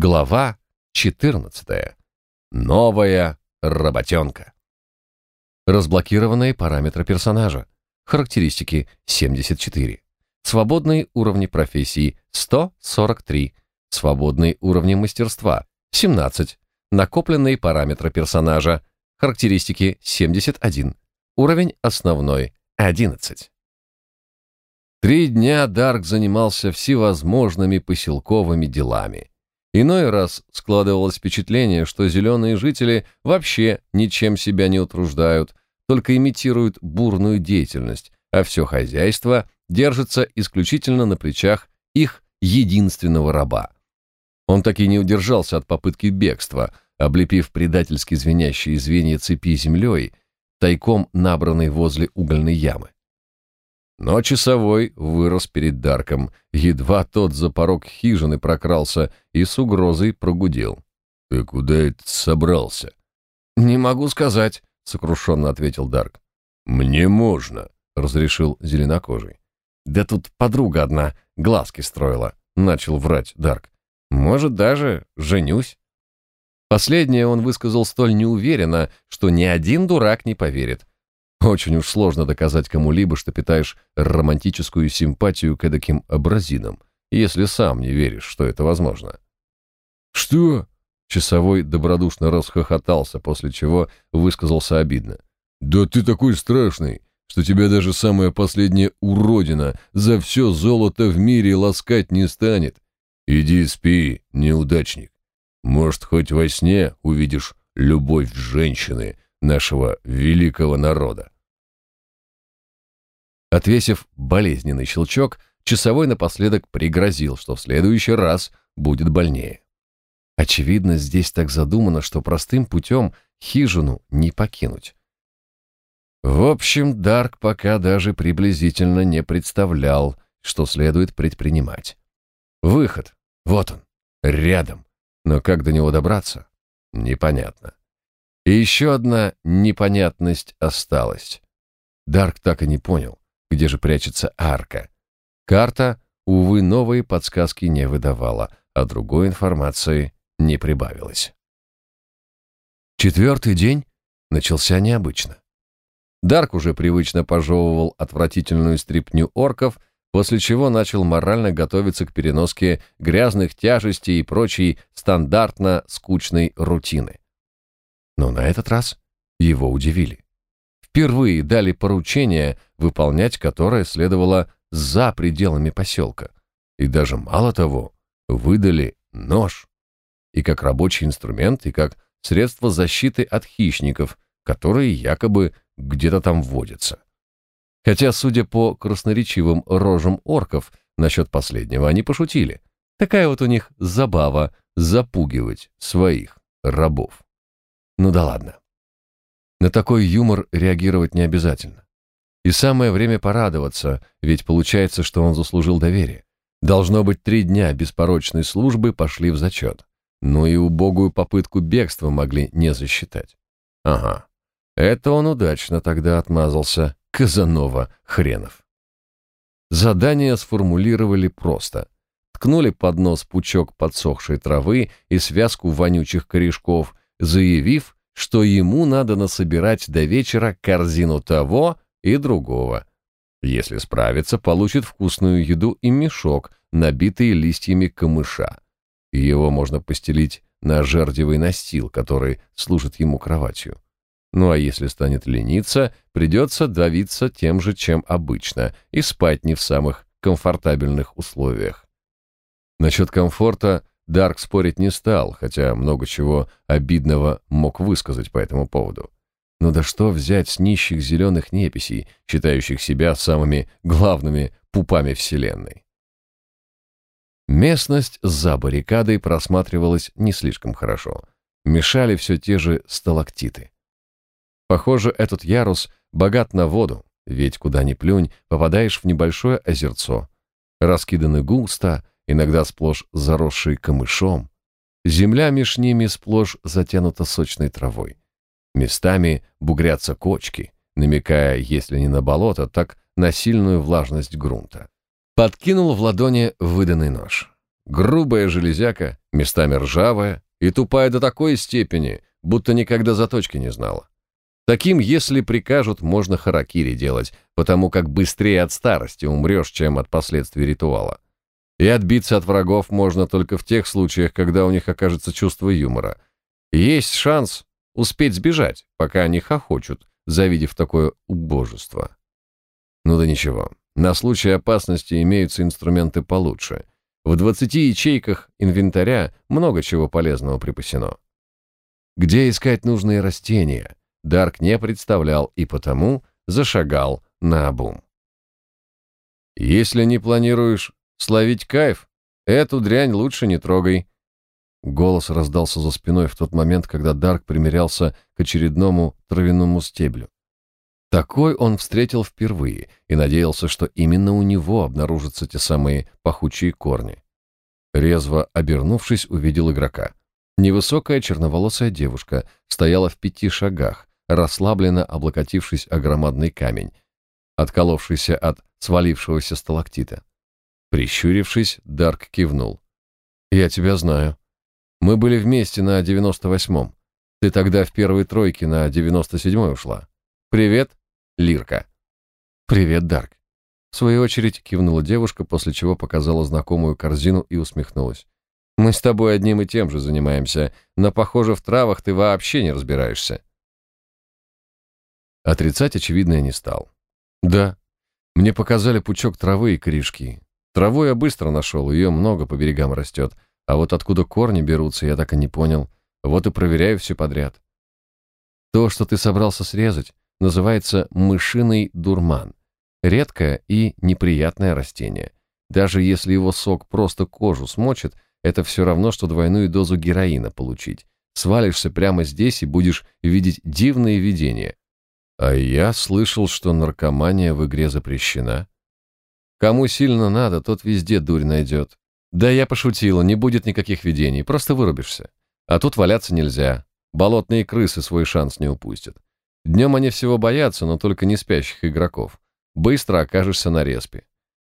Глава 14. Новая работенка. Разблокированные параметры персонажа. Характеристики 74. Свободные уровни профессий 143. Свободные уровни мастерства 17. Накопленные параметры персонажа. Характеристики 71. Уровень основной 11. Три дня Дарк занимался всевозможными поселковыми делами. Иной раз складывалось впечатление, что зеленые жители вообще ничем себя не утруждают, только имитируют бурную деятельность, а все хозяйство держится исключительно на плечах их единственного раба. Он так и не удержался от попытки бегства, облепив предательски звенящие звенья цепи землей, тайком набранной возле угольной ямы. Но часовой вырос перед Дарком, едва тот за порог хижины прокрался и с угрозой прогудел. «Ты куда это собрался?» «Не могу сказать», — сокрушенно ответил Дарк. «Мне можно», — разрешил зеленокожий. «Да тут подруга одна глазки строила», — начал врать Дарк. «Может, даже женюсь». Последнее он высказал столь неуверенно, что ни один дурак не поверит. Очень уж сложно доказать кому-либо, что питаешь романтическую симпатию к эдаким абразинам, если сам не веришь, что это возможно. «Что?» — часовой добродушно расхохотался, после чего высказался обидно. «Да ты такой страшный, что тебя даже самая последняя уродина за все золото в мире ласкать не станет. Иди спи, неудачник. Может, хоть во сне увидишь любовь женщины, нашего великого народа. Отвесив болезненный щелчок, часовой напоследок пригрозил, что в следующий раз будет больнее. Очевидно, здесь так задумано, что простым путем хижину не покинуть. В общем, Дарк пока даже приблизительно не представлял, что следует предпринимать. Выход, вот он, рядом, но как до него добраться, непонятно. И еще одна непонятность осталась. Дарк так и не понял, где же прячется арка. Карта, увы, новые подсказки не выдавала, а другой информации не прибавилось. Четвертый день начался необычно. Дарк уже привычно пожевывал отвратительную стряпню орков, после чего начал морально готовиться к переноске грязных тяжестей и прочей стандартно скучной рутины. Но на этот раз его удивили. Впервые дали поручение, выполнять которое следовало за пределами поселка. И даже мало того, выдали нож. И как рабочий инструмент, и как средство защиты от хищников, которые якобы где-то там водятся. Хотя, судя по красноречивым рожам орков, насчет последнего они пошутили. Такая вот у них забава запугивать своих рабов. Ну да ладно. На такой юмор реагировать не обязательно. И самое время порадоваться, ведь получается, что он заслужил доверие. Должно быть, три дня беспорочной службы пошли в зачет. Ну и убогую попытку бегства могли не засчитать. Ага, это он удачно тогда отмазался, Казанова хренов. Задание сформулировали просто. Ткнули под нос пучок подсохшей травы и связку вонючих корешков, заявив, что ему надо насобирать до вечера корзину того и другого. Если справится, получит вкусную еду и мешок, набитый листьями камыша. Его можно постелить на жердевый настил, который служит ему кроватью. Ну а если станет лениться, придется давиться тем же, чем обычно, и спать не в самых комфортабельных условиях. Насчет комфорта Дарк спорить не стал, хотя много чего обидного мог высказать по этому поводу. Но да что взять с нищих зеленых неписей, считающих себя самыми главными пупами Вселенной? Местность за баррикадой просматривалась не слишком хорошо. Мешали все те же сталактиты. Похоже, этот ярус богат на воду, ведь куда ни плюнь, попадаешь в небольшое озерцо. Раскиданы густо, иногда сплошь заросший камышом. Земля меж ними сплошь затянута сочной травой. Местами бугрятся кочки, намекая, если не на болото, так на сильную влажность грунта. Подкинул в ладони выданный нож. грубая железяка, местами ржавая и тупая до такой степени, будто никогда заточки не знала. Таким, если прикажут, можно харакири делать, потому как быстрее от старости умрешь, чем от последствий ритуала. И отбиться от врагов можно только в тех случаях, когда у них окажется чувство юмора. Есть шанс успеть сбежать, пока они хохочут, завидев такое убожество. Ну да ничего, на случай опасности имеются инструменты получше. В 20 ячейках инвентаря много чего полезного припасено. Где искать нужные растения, Дарк не представлял и потому зашагал на обум. Если не планируешь словить кайф, эту дрянь лучше не трогай. Голос раздался за спиной в тот момент, когда Дарк примерялся к очередному травяному стеблю. Такой он встретил впервые и надеялся, что именно у него обнаружатся те самые пахучие корни. Резво обернувшись, увидел игрока. Невысокая черноволосая девушка стояла в пяти шагах, расслабленно облокотившись о громадный камень, отколовшийся от свалившегося сталактита. Прищурившись, Дарк кивнул. «Я тебя знаю. Мы были вместе на девяносто восьмом. Ты тогда в первой тройке на девяносто седьмой ушла. Привет, Лирка». «Привет, Дарк». В свою очередь кивнула девушка, после чего показала знакомую корзину и усмехнулась. «Мы с тобой одним и тем же занимаемся, но, похоже, в травах ты вообще не разбираешься». Отрицать очевидное не стал. «Да, мне показали пучок травы и корешки. Траву я быстро нашел, ее много по берегам растет, а вот откуда корни берутся, я так и не понял. Вот и проверяю все подряд. То, что ты собрался срезать, называется мышиный дурман. Редкое и неприятное растение. Даже если его сок просто кожу смочит, это все равно, что двойную дозу героина получить. Свалишься прямо здесь и будешь видеть дивные видения. А я слышал, что наркомания в игре запрещена. Кому сильно надо, тот везде дурь найдет. Да я пошутила, не будет никаких видений, просто вырубишься. А тут валяться нельзя. Болотные крысы свой шанс не упустят. Днем они всего боятся, но только не спящих игроков. Быстро окажешься на респе.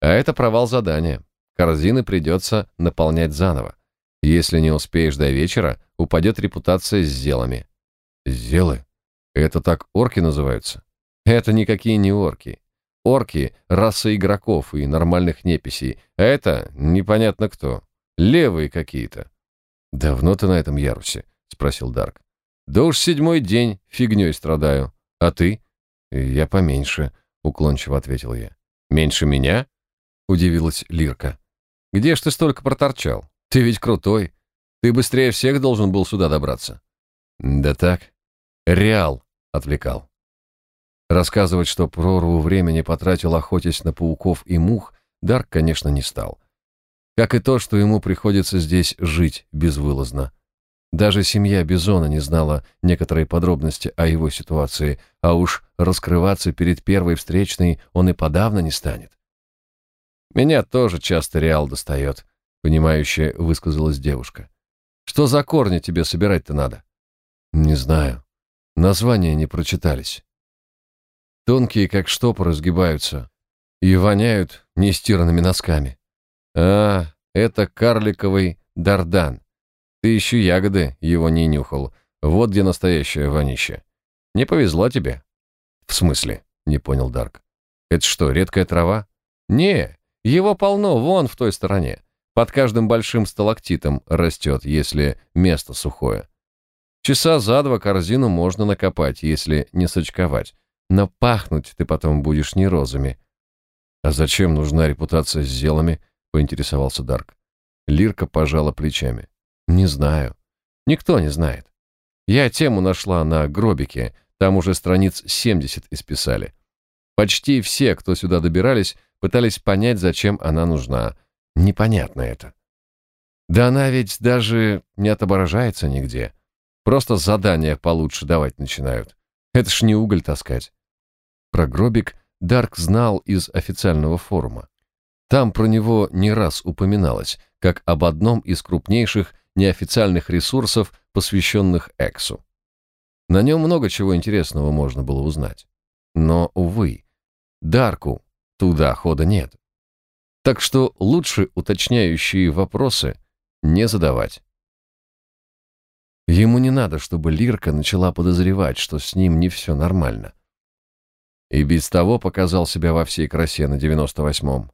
А это провал задания. Корзины придется наполнять заново. Если не успеешь до вечера, упадет репутация с зелами. Зелы? Это так орки называются? Это никакие не орки. Орки — раса игроков и нормальных неписей, а это непонятно кто. Левые какие-то. «Давно ты на этом ярусе?» — спросил Дарк. «Да уж седьмой день фигней страдаю. А ты?» «Я поменьше», — уклончиво ответил я. «Меньше меня?» — удивилась Лирка. «Где ж ты столько проторчал? Ты ведь крутой. Ты быстрее всех должен был сюда добраться». «Да так. Реал отвлекал. Рассказывать, что прорву времени потратил, охотясь на пауков и мух, Дарк, конечно, не стал. Как и то, что ему приходится здесь жить безвылазно. Даже семья Бизона не знала некоторые подробности о его ситуации, а уж раскрываться перед первой встречной он и подавно не станет. «Меня тоже часто Реал достает», — понимающе высказалась девушка. «Что за корни тебе собирать-то надо?» «Не знаю. Названия не прочитались. Тонкие, как штопор, разгибаются и воняют нестиранными носками. А, это карликовый дардан. Ты еще ягоды его не нюхал. Вот где настоящее вонище. Не повезло тебе. В смысле? Не понял Дарк. Это что, редкая трава? Не, его полно вон в той стороне. Под каждым большим сталактитом растет, если место сухое. Часа за два корзину можно накопать, если не сочковать. Но пахнуть ты потом будешь не розами. А зачем нужна репутация с зелами? поинтересовался Дарк. Лирка пожала плечами. Не знаю. Никто не знает. Я тему нашла на гробике, там уже страниц 70 исписали. Почти все, кто сюда добирались, пытались понять, зачем она нужна. Непонятно это. Да она ведь даже не отображается нигде. Просто задания получше давать начинают. Это ж не уголь таскать. Про гробик Дарк знал из официального форума. Там про него не раз упоминалось, как об одном из крупнейших неофициальных ресурсов, посвященных Эксу. На нем много чего интересного можно было узнать. Но, увы, Дарку туда хода нет. Так что лучше уточняющие вопросы не задавать. Ему не надо, чтобы Лирка начала подозревать, что с ним не все нормально. И без того показал себя во всей красе на 98-м.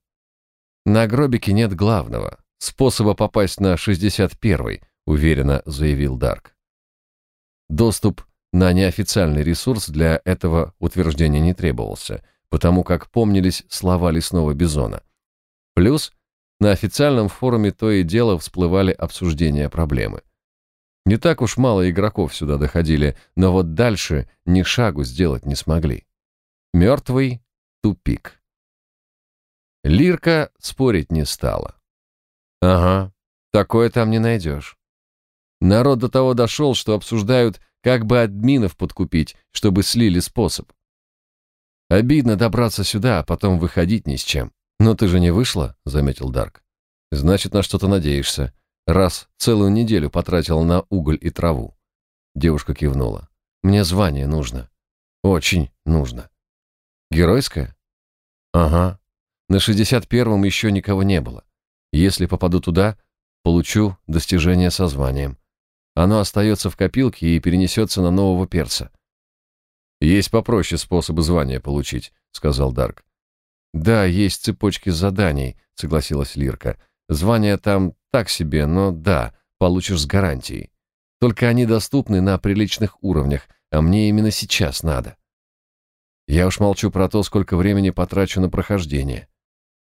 На гробике нет главного — способа попасть на 61-й, уверенно заявил Дарк. Доступ на неофициальный ресурс для этого утверждения не требовался, потому как помнились слова лесного бизона. Плюс на официальном форуме то и дело всплывали обсуждения проблемы. Не так уж мало игроков сюда доходили, но вот дальше ни шагу сделать не смогли. Мертвый тупик. Лирка спорить не стала. Ага, такое там не найдешь. Народ до того дошел, что обсуждают, как бы админов подкупить, чтобы слили способ. Обидно добраться сюда, а потом выходить ни с чем. Но ты же не вышла, заметил Дарк. Значит, на что-то надеешься раз целую неделю потратил на уголь и траву. Девушка кивнула. Мне звание нужно. Очень нужно. Геройское? Ага. На 61-м еще никого не было. Если попаду туда, получу достижение со званием. Оно остается в копилке и перенесется на нового перса. Есть попроще способы звания получить, сказал Дарк. Да, есть цепочки заданий, согласилась Лирка. Звания там так себе, но да, получишь с гарантией. Только они доступны на приличных уровнях, а мне именно сейчас надо. Я уж молчу про то, сколько времени потрачу на прохождение.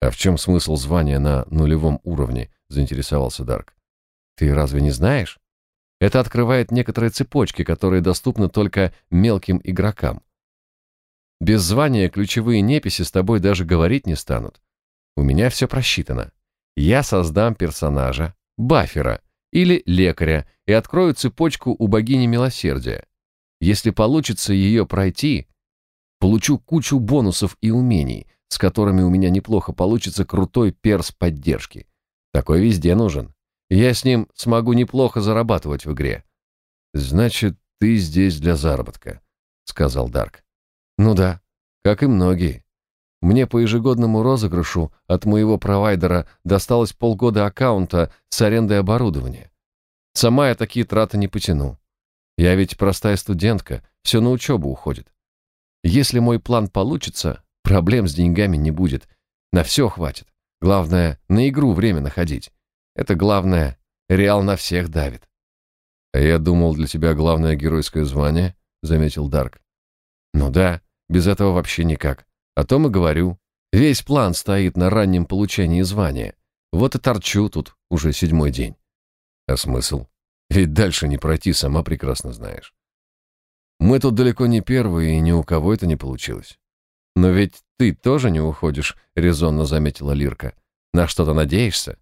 А в чем смысл звания на нулевом уровне, заинтересовался Дарк. Ты разве не знаешь? Это открывает некоторые цепочки, которые доступны только мелким игрокам. Без звания ключевые неписи с тобой даже говорить не станут. У меня все просчитано я создам персонажа, бафера или лекаря и открою цепочку у богини милосердия. Если получится ее пройти, получу кучу бонусов и умений, с которыми у меня неплохо получится крутой перс поддержки. Такой везде нужен. Я с ним смогу неплохо зарабатывать в игре. Значит, ты здесь для заработка, сказал Дарк. Ну да, как и многие. Мне по ежегодному розыгрышу от моего провайдера досталось полгода аккаунта с арендой оборудования. Сама я такие траты не потяну. Я ведь простая студентка, все на учебу уходит. Если мой план получится, проблем с деньгами не будет. На все хватит. Главное, на игру время находить. Это главное, Реал на всех давит. А я думал, для тебя главное геройское звание, заметил Дарк. Ну да, без этого вообще никак. О том и говорю. Весь план стоит на раннем получении звания. Вот и торчу тут уже седьмой день. А смысл? Ведь дальше не пройти, сама прекрасно знаешь. Мы тут далеко не первые, и ни у кого это не получилось. Но ведь ты тоже не уходишь, резонно заметила Лирка. На что-то надеешься?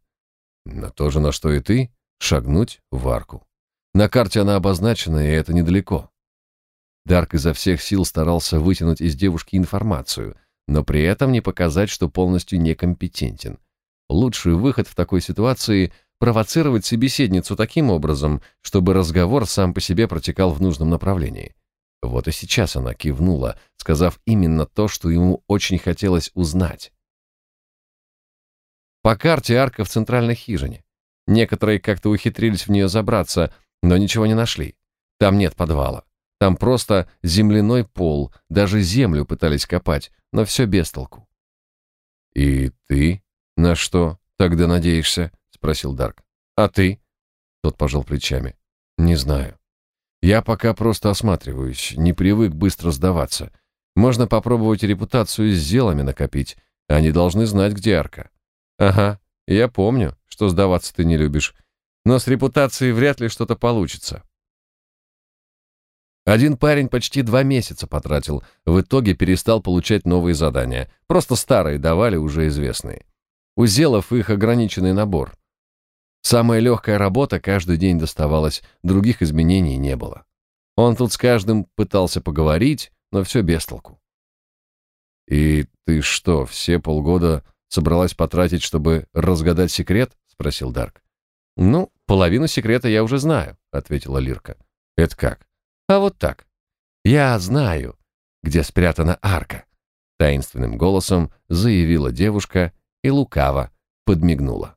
На то же, на что и ты, шагнуть в арку. На карте она обозначена, и это недалеко. Дарк изо всех сил старался вытянуть из девушки информацию, но при этом не показать, что полностью некомпетентен. Лучший выход в такой ситуации — провоцировать собеседницу таким образом, чтобы разговор сам по себе протекал в нужном направлении. Вот и сейчас она кивнула, сказав именно то, что ему очень хотелось узнать. По карте арка в центральной хижине. Некоторые как-то ухитрились в нее забраться, но ничего не нашли. Там нет подвала. Там просто земляной пол, даже землю пытались копать, но все без толку. «И ты на что тогда надеешься?» — спросил Дарк. «А ты?» — тот пожал плечами. «Не знаю. Я пока просто осматриваюсь, не привык быстро сдаваться. Можно попробовать репутацию с зелами накопить. Они должны знать, где арка». «Ага, я помню, что сдаваться ты не любишь. Но с репутацией вряд ли что-то получится. Один парень почти два месяца потратил, в итоге перестал получать новые задания. Просто старые давали уже известные. У Зелов их ограниченный набор. Самая легкая работа каждый день доставалась, других изменений не было. Он тут с каждым пытался поговорить, но все без толку. «И ты что, все полгода собралась потратить, чтобы разгадать секрет?» — спросил Дарк. «Ну, половину секрета я уже знаю», — ответила Лирка. «Это как?» А вот так. Я знаю, где спрятана арка, таинственным голосом заявила девушка и лукаво подмигнула.